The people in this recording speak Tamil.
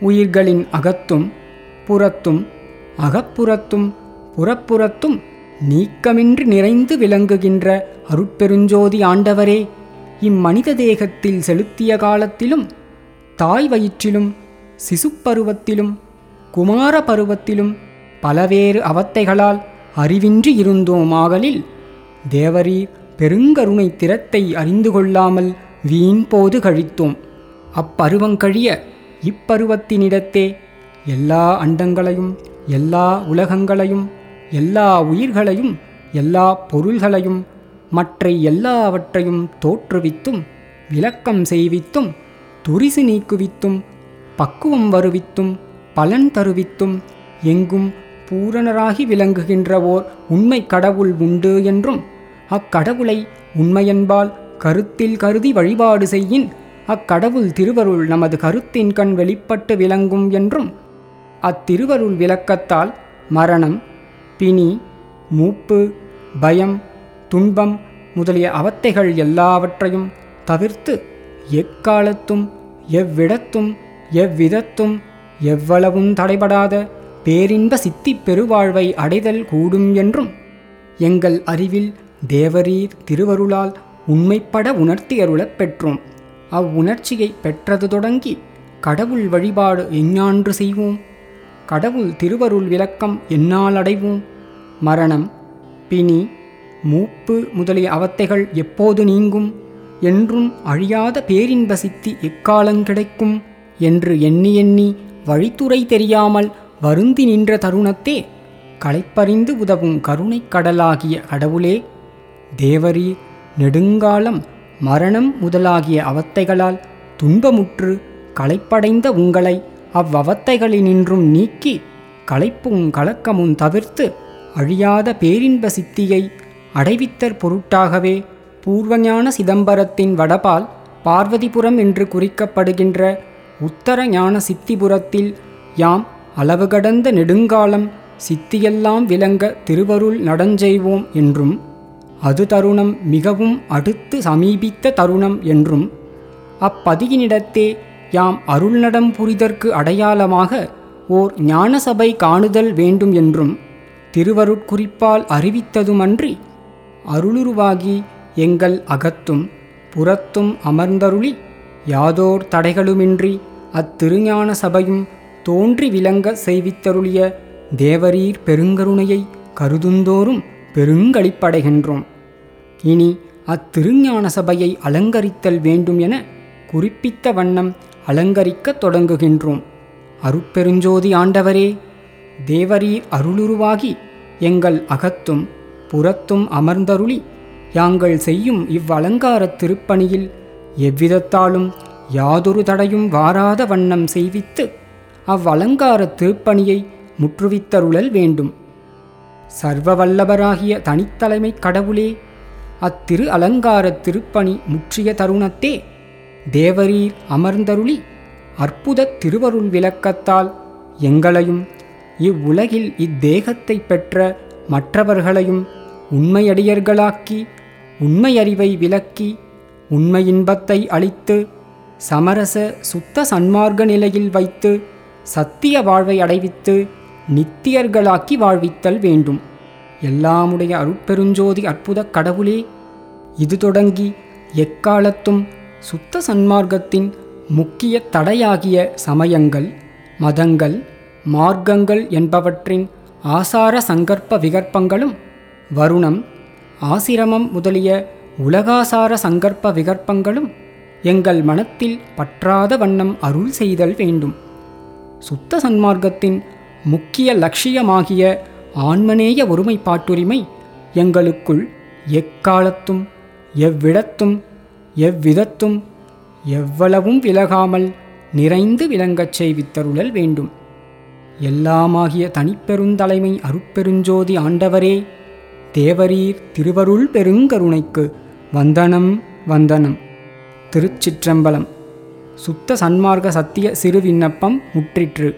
உயிர்களின் அகத்தும் புறத்தும் அகப்புறத்தும் புறப்புறத்தும் நீக்கமின்றி நிறைந்து விளங்குகின்ற அருட்பெருஞ்சோதி ஆண்டவரே இம்மனித தேகத்தில் செலுத்திய காலத்திலும் தாய் வயிற்றிலும் சிசுப்பருவத்திலும் குமார பருவத்திலும் பலவேறு அவத்தைகளால் அறிவின்றி இருந்தோமாகலில் தேவரீர் பெருங்கருணை திறத்தை அறிந்து கொள்ளாமல் வீண் போது கழித்தோம். அப்பருவங்கழிய இப்பருவத்தினிடத்தே எல்லா அண்டங்களையும் எல்லா உலகங்களையும் எல்லா உயிர்களையும் எல்லா பொருள்களையும் மற்ற எல்லாவற்றையும் தோற்றுவித்தும் விளக்கம் செய்வித்தும் துரிசு நீக்குவித்தும் பக்குவம் வருவித்தும் பலன் தருவித்தும் எங்கும் பூரணராகி விளங்குகின்ற ஓர் உண்மை கடவுள் உண்டு என்றும் அக்கடவுளை உண்மையன்பால் கருத்தில் கருதி வழிபாடு செய்யின் அக்கடவுள் திருவருள் நமது கருத்தின் கண் வெளிப்பட்டு விளங்கும் என்றும் அத்திருவருள் விளக்கத்தால் மரணம் பிணி மூப்பு பயம் துன்பம் முதலிய அவத்தைகள் எல்லாவற்றையும் தவிர்த்து எக்காலத்தும் எவ்விடத்தும் எவ்விதத்தும் எவ்வளவும் தடைபடாத பேரின்ப சித்திப் பெருவாழ்வை அடைதல் கூடும் என்றும் எங்கள் அறிவில் தேவரீர் திருவருளால் உண்மைப்பட உணர்த்தியருளப் பெற்றோம். அவ்வுணர்ச்சியை பெற்றது தொடங்கி கடவுள் வழிபாடு எஞ்ஞான்று செய்வோம். கடவுள் திருவருள் விளக்கம் என்னால் அடைவோம். மரணம் பிணி மூப்பு முதலிய அவத்தைகள் எப்போது நீங்கும்? என்றும் அழியாத பேரின்ப சித்தி எக்காலங் கிடைக்கும்? என்று எண்ணி எண்ணி வழித்துறை தெரியாமல் வருந்தி நின்ற தருணத்தே களைப்பறிந்து உதவும் கருணைக் கடலாகிய கடவுளே தேவரி நெடுங்காலம் மரணம் முதலாகிய அவத்தைகளால் துன்பமுற்று களைப்படைந்த உங்களை அவ்வவத்தைகளினின்றும் நீக்கி களைப்பும் கலக்கமும் தவிர்த்து அழியாத பேரின்ப சித்தியை அடைவித்தற் பொருட்டாகவே பூர்வஞான சிதம்பரத்தின் வடபால் பார்வதிபுரம் என்று குறிக்கப்படுகின்ற உத்தர ஞான சித்திபுரத்தில் யாம் அளவு கடந்த நெடுங்காலம் சித்தியெல்லாம் விளங்க திருவருள் நடஞ்செய்வோம் என்றும் அது தருணம் மிகவும் அடுத்து சமீபித்த தருணம் என்றும் அப்பதியினிடத்தே யாம் அருள்நடம் புரிதற்கு அடையாளமாக ஓர் ஞானசபை காணுதல் வேண்டும் என்றும் திருவருட்குறிப்பால் அறிவித்ததுமன்றி அருளுருவாகி எங்கள் அகத்தும் புறத்தும் அமர்ந்தருளி யாதோர் தடைகளுமின்றி அத்திருஞான சபையும் தோன்றி விளங்க செய்வித்தருளிய தேவரீர் பெருங்கருணையை கருதுந்தோறும் பெருங்களிப்படைகின்றோம் இனி அத்திருஞான சபையை அலங்கரித்தல் வேண்டும் என குறிப்பித்த வண்ணம் அலங்கரிக்கத் தொடங்குகின்றோம். அருட்பெருஞ்சோதி ஆண்டவரே தேவரீர் அருளுருவாகி எங்கள் அகத்தும் புறத்தும் அமர்ந்தருளி யாங்கள் செய்யும் இவ்வலங்காரத் திருப்பணியில் எவ்விதத்தாலும் யாதொரு தடையும் வாராத வண்ணம் செய்வித்து அவ்வலங்கார திருப்பணியை முற்றுவித்தருளல் வேண்டும். சர்வவல்லபராகிய தனித்தலைமை தனித்தலைமைக் கடவுளே அத்திரு அலங்காரத் திருப்பணி முற்றிய தருணத்தே. தேவரீர் அமர்ந்தருளி அற்புதத் திருவருள் விளக்கத்தால் எங்களையும் இவ்வுலகில் இத்தேகத்தை பெற்ற மற்றவர்களையும் உண்மையடியர்களாக்கி உண்மையறிவை விளக்கி உண்மை இன்பத்தை அளித்து சமரச சுத்த சன்மார்க்க நிலையில் வைத்து சத்திய வாழ்வை அடைவித்து நித்தியர்களாக்கி வாழ்வித்தல் வேண்டும். எல்லாமுடைய அருட்பெருஞ்சோதி அற்புதக் கடவுளே இது தொடங்கி எக்காலத்தும் சுத்த சன்மார்க்கத்தின் முக்கிய தடையாகிய சமயங்கள் மதங்கள் மார்க்கங்கள் என்பவற்றின் ஆசார சங்கற்ப விகற்பங்களும் வருணம் ஆசிரமம் முதலிய உலகாசார சங்கற்ப விகற்பங்களும் எங்கள் மனத்தில் பற்றாத வண்ணம் அருள் செய்தல் வேண்டும். சுத்த சன்மார்க்கத்தின் முக்கிய லட்சியமாகிய ஆன்மநேய ஒருமைப்பாட்டுரிமை எங்களுக்குள் எக்காலத்தும் எவ்விடத்தும் எவ்விதத்தும் எவ்வளவும் விலகாமல் நிறைந்து விளங்கச் செய்வித்தருளல் வேண்டும். எல்லாமாகிய தனிப்பெருந்தலைமை அருட்பெருஞ்சோதி ஆண்டவரே தேவரீர் திருவருள் பெருங்கருணைக்கு வந்தனம் வந்தனம். திருச்சிற்றம்பலம். சுத்த சன்மார்க்க சத்திய சிறு விண்ணப்பம் முற்றிற்று.